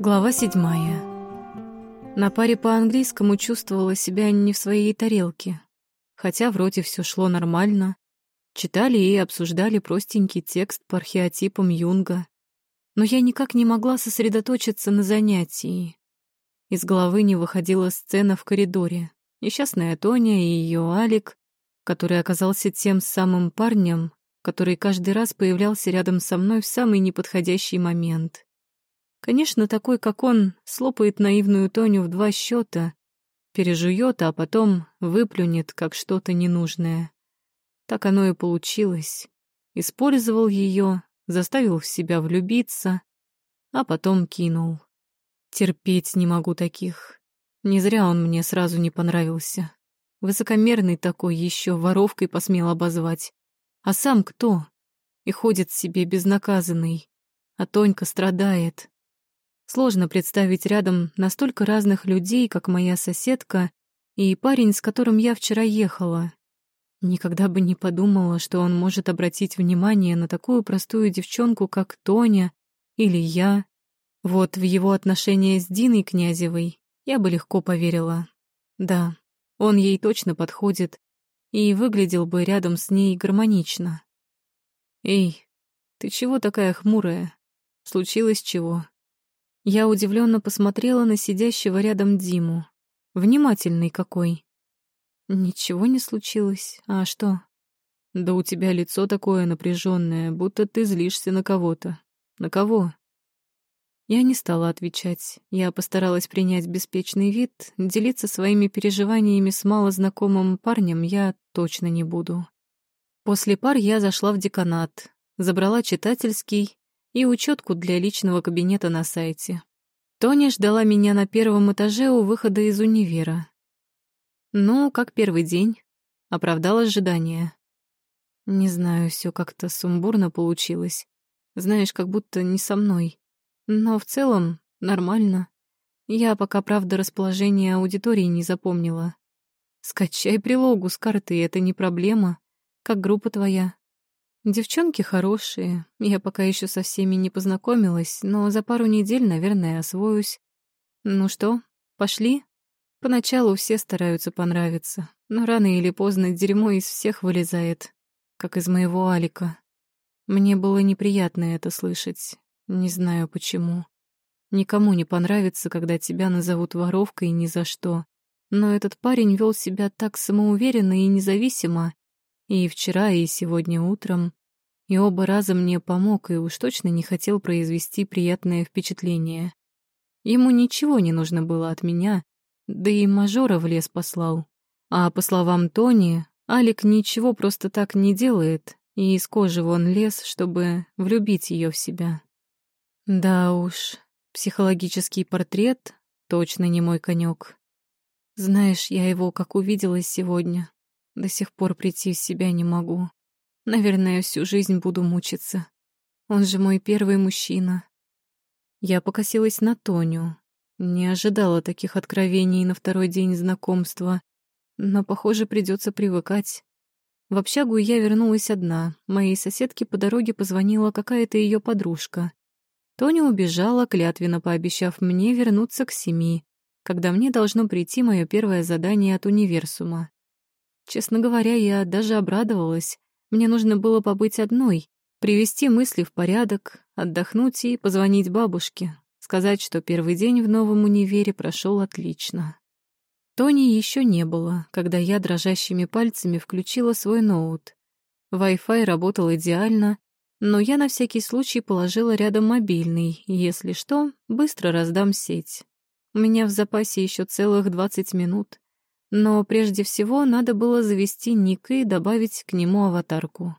Глава седьмая. На паре по английскому чувствовала себя не в своей тарелке. Хотя вроде все шло нормально. Читали и обсуждали простенький текст по археотипам Юнга. Но я никак не могла сосредоточиться на занятии. Из головы не выходила сцена в коридоре. Несчастная Тоня и ее Алик, который оказался тем самым парнем, который каждый раз появлялся рядом со мной в самый неподходящий момент. Конечно, такой, как он, слопает наивную Тоню в два счета, пережует, а потом выплюнет, как что-то ненужное. Так оно и получилось. Использовал ее, заставил в себя влюбиться, а потом кинул. Терпеть не могу таких. Не зря он мне сразу не понравился. Высокомерный такой еще воровкой посмел обозвать. А сам кто? И ходит себе безнаказанный. А Тонька страдает. Сложно представить рядом настолько разных людей, как моя соседка и парень, с которым я вчера ехала. Никогда бы не подумала, что он может обратить внимание на такую простую девчонку, как Тоня или я. Вот в его отношения с Диной Князевой я бы легко поверила. Да, он ей точно подходит и выглядел бы рядом с ней гармонично. «Эй, ты чего такая хмурая? Случилось чего?» Я удивленно посмотрела на сидящего рядом Диму. Внимательный какой. Ничего не случилось. А что? Да у тебя лицо такое напряженное, будто ты злишься на кого-то. На кого? Я не стала отвечать. Я постаралась принять беспечный вид. Делиться своими переживаниями с малознакомым парнем я точно не буду. После пар я зашла в деканат, забрала читательский и учетку для личного кабинета на сайте. Тоня ждала меня на первом этаже у выхода из универа. Ну, как первый день. Оправдал ожидания. Не знаю, все как-то сумбурно получилось. Знаешь, как будто не со мной. Но в целом нормально. Я пока, правда, расположение аудитории не запомнила. Скачай прилогу с карты, это не проблема. Как группа твоя. Девчонки хорошие, я пока еще со всеми не познакомилась, но за пару недель, наверное, освоюсь. Ну что, пошли? Поначалу все стараются понравиться, но рано или поздно дерьмо из всех вылезает, как из моего Алика. Мне было неприятно это слышать, не знаю почему. Никому не понравится, когда тебя назовут воровкой ни за что. Но этот парень вел себя так самоуверенно и независимо, и вчера, и сегодня утром. И оба раза мне помог, и уж точно не хотел произвести приятное впечатление. Ему ничего не нужно было от меня, да и мажора в лес послал. А по словам Тони, Алик ничего просто так не делает, и из кожи вон лез, чтобы влюбить ее в себя. Да уж, психологический портрет точно не мой конек. Знаешь, я его как увидела сегодня, до сих пор прийти в себя не могу. Наверное, всю жизнь буду мучиться. Он же мой первый мужчина. Я покосилась на Тоню. Не ожидала таких откровений на второй день знакомства, но, похоже, придется привыкать. В общагу я вернулась одна. Моей соседке по дороге позвонила какая-то ее подружка. Тоня убежала, клятвенно пообещав мне вернуться к семи, когда мне должно прийти мое первое задание от универсума. Честно говоря, я даже обрадовалась. Мне нужно было побыть одной, привести мысли в порядок, отдохнуть и позвонить бабушке, сказать, что первый день в новом универе прошел отлично. Тони еще не было, когда я дрожащими пальцами включила свой ноут. Wi-Fi работал идеально, но я на всякий случай положила рядом мобильный, если что, быстро раздам сеть. У меня в запасе еще целых 20 минут. Но прежде всего надо было завести ник и добавить к нему аватарку.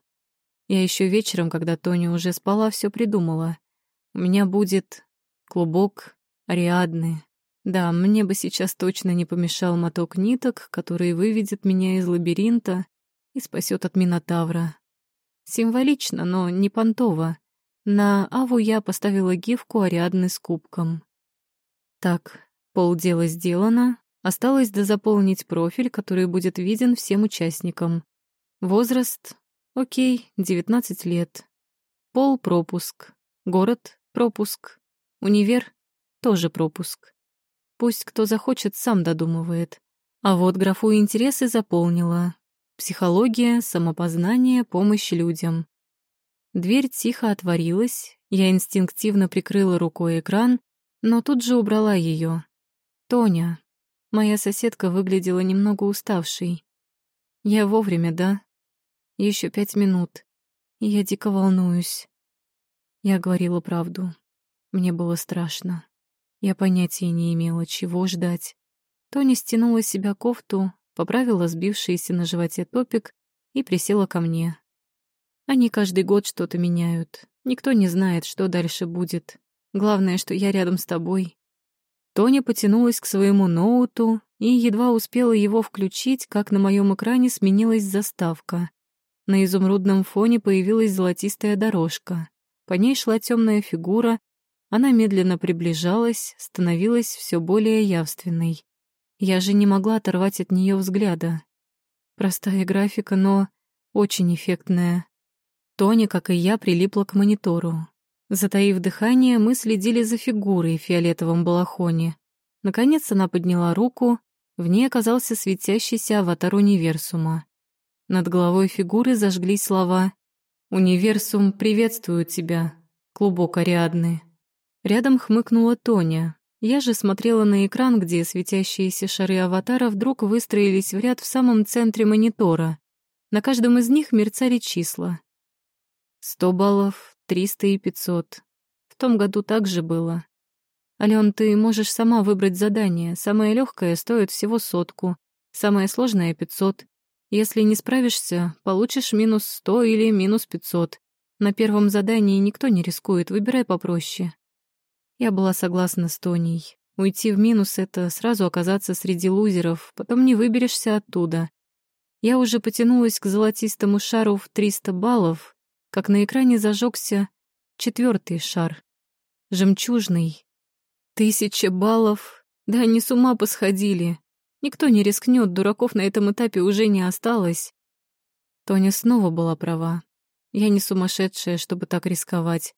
Я еще вечером, когда Тоня уже спала, все придумала. У меня будет клубок Ариадны. Да, мне бы сейчас точно не помешал моток ниток, который выведет меня из лабиринта и спасет от Минотавра. Символично, но не понтово. На Аву я поставила гифку Ариадны с кубком. Так, полдела сделано, Осталось дозаполнить профиль, который будет виден всем участникам. Возраст — окей, 19 лет. Пол — пропуск. Город — пропуск. Универ — тоже пропуск. Пусть кто захочет, сам додумывает. А вот графу интересы заполнила. Психология, самопознание, помощь людям. Дверь тихо отворилась, я инстинктивно прикрыла рукой экран, но тут же убрала ее. Тоня. Моя соседка выглядела немного уставшей. Я вовремя, да? Еще пять минут. Я дико волнуюсь. Я говорила правду. Мне было страшно. Я понятия не имела, чего ждать. Тоня стянула с себя кофту, поправила сбившийся на животе топик и присела ко мне. Они каждый год что-то меняют. Никто не знает, что дальше будет. Главное, что я рядом с тобой. Тоня потянулась к своему ноуту и едва успела его включить, как на моем экране сменилась заставка. На изумрудном фоне появилась золотистая дорожка. По ней шла темная фигура. Она медленно приближалась, становилась все более явственной. Я же не могла оторвать от нее взгляда. Простая графика, но очень эффектная. Тоня, как и я, прилипла к монитору. Затаив дыхание, мы следили за фигурой в фиолетовом балахоне. Наконец она подняла руку, в ней оказался светящийся аватар универсума. Над головой фигуры зажглись слова «Универсум приветствует тебя, клубок Ариадны». Рядом хмыкнула Тоня. Я же смотрела на экран, где светящиеся шары аватара вдруг выстроились в ряд в самом центре монитора. На каждом из них мерцали числа. Сто баллов, триста и пятьсот. В том году так же было. Ален, ты можешь сама выбрать задание. Самое легкое стоит всего сотку, самое сложное — пятьсот. Если не справишься, получишь минус сто или минус пятьсот. На первом задании никто не рискует, выбирай попроще. Я была согласна с Тоней. Уйти в минус — это сразу оказаться среди лузеров, потом не выберешься оттуда. Я уже потянулась к золотистому шару в 300 баллов, как на экране зажегся четвертый шар. Жемчужный. Тысяча баллов. Да они с ума посходили. Никто не рискнет, дураков на этом этапе уже не осталось. Тоня снова была права. Я не сумасшедшая, чтобы так рисковать.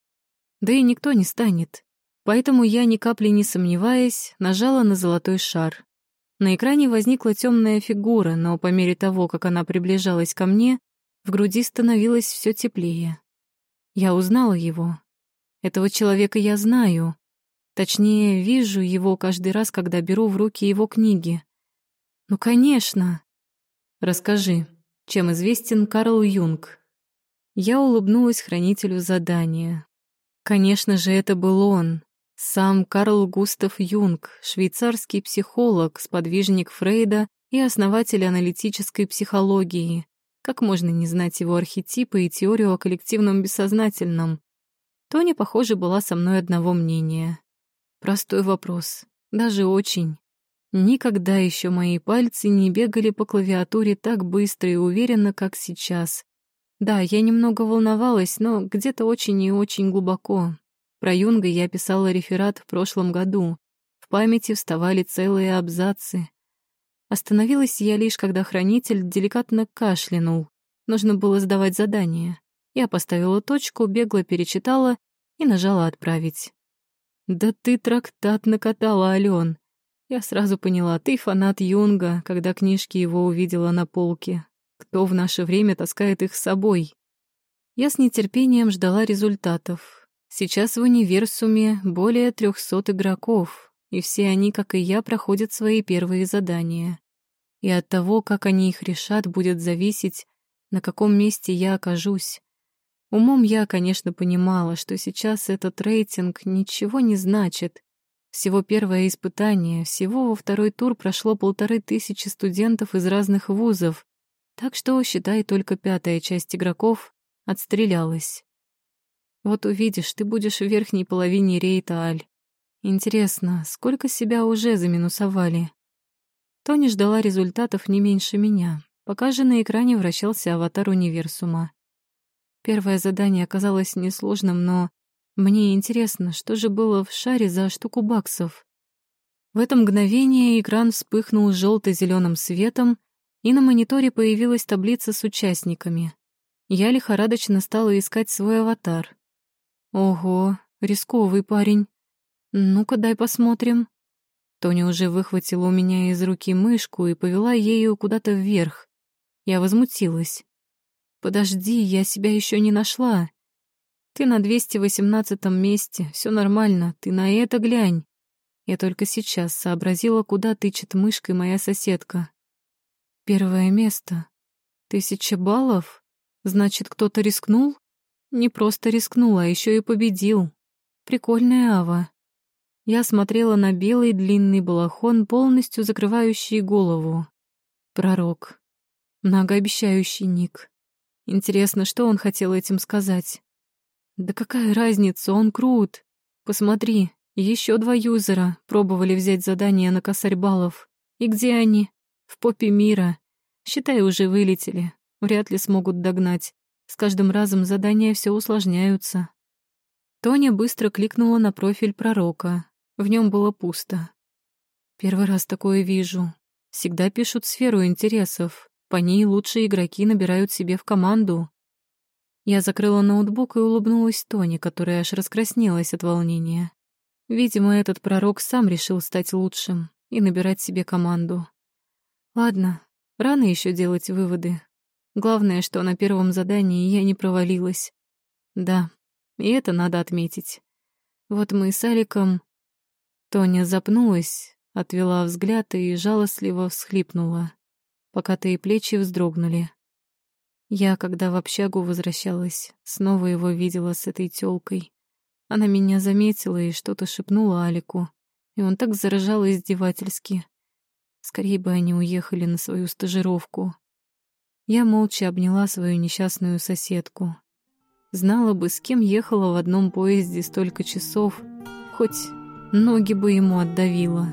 Да и никто не станет. Поэтому я, ни капли не сомневаясь, нажала на золотой шар. На экране возникла темная фигура, но по мере того, как она приближалась ко мне, в груди становилось все теплее. Я узнала его. Этого человека я знаю. Точнее, вижу его каждый раз, когда беру в руки его книги. Ну, конечно. Расскажи, чем известен Карл Юнг? Я улыбнулась хранителю задания. Конечно же, это был он, сам Карл Густав Юнг, швейцарский психолог, сподвижник Фрейда и основатель аналитической психологии. Как можно не знать его архетипы и теорию о коллективном бессознательном? Тоня, похоже, была со мной одного мнения. Простой вопрос. Даже очень. Никогда еще мои пальцы не бегали по клавиатуре так быстро и уверенно, как сейчас. Да, я немного волновалась, но где-то очень и очень глубоко. Про Юнга я писала реферат в прошлом году. В памяти вставали целые абзацы. Остановилась я лишь, когда хранитель деликатно кашлянул. Нужно было сдавать задание. Я поставила точку, бегло перечитала и нажала «Отправить». «Да ты трактат накатала, Ален!» Я сразу поняла, ты фанат Юнга, когда книжки его увидела на полке. Кто в наше время таскает их с собой? Я с нетерпением ждала результатов. Сейчас в универсуме более трехсот игроков, и все они, как и я, проходят свои первые задания. И от того, как они их решат, будет зависеть, на каком месте я окажусь. Умом я, конечно, понимала, что сейчас этот рейтинг ничего не значит. Всего первое испытание, всего во второй тур прошло полторы тысячи студентов из разных вузов, так что, считай, только пятая часть игроков отстрелялась. Вот увидишь, ты будешь в верхней половине рейта, Аль. Интересно, сколько себя уже заминусовали? Тони ждала результатов не меньше меня, пока же на экране вращался аватар универсума. Первое задание оказалось несложным, но мне интересно, что же было в шаре за штуку баксов. В это мгновение экран вспыхнул желто-зеленым светом, и на мониторе появилась таблица с участниками. Я лихорадочно стала искать свой аватар. Ого, рисковый парень. Ну-ка, дай посмотрим. Тоня уже выхватила у меня из руки мышку и повела ею куда-то вверх. Я возмутилась. «Подожди, я себя еще не нашла. Ты на 218 месте, все нормально, ты на это глянь». Я только сейчас сообразила, куда тычет мышкой моя соседка. Первое место. Тысяча баллов? Значит, кто-то рискнул? Не просто рискнул, а еще и победил. Прикольная ава. Я смотрела на белый длинный балахон, полностью закрывающий голову. Пророк. Многообещающий ник. Интересно, что он хотел этим сказать? Да какая разница, он крут. Посмотри, еще два юзера пробовали взять задание на косарь баллов. И где они? В попе мира. Считай, уже вылетели. Вряд ли смогут догнать. С каждым разом задания все усложняются. Тоня быстро кликнула на профиль пророка. В нем было пусто. Первый раз такое вижу. Всегда пишут сферу интересов. По ней лучшие игроки набирают себе в команду. Я закрыла ноутбук и улыбнулась Тоне, которая аж раскраснелась от волнения. Видимо, этот пророк сам решил стать лучшим и набирать себе команду. Ладно, рано еще делать выводы. Главное, что на первом задании я не провалилась. Да, и это надо отметить. Вот мы с Аликом Тоня запнулась, отвела взгляд и жалостливо всхлипнула. Покатые плечи вздрогнули. Я, когда в общагу возвращалась, снова его видела с этой тёлкой. Она меня заметила и что-то шепнула Алику, и он так заражал издевательски. Скорее бы они уехали на свою стажировку. Я молча обняла свою несчастную соседку. Знала бы, с кем ехала в одном поезде столько часов, хоть Ноги бы ему отдавило.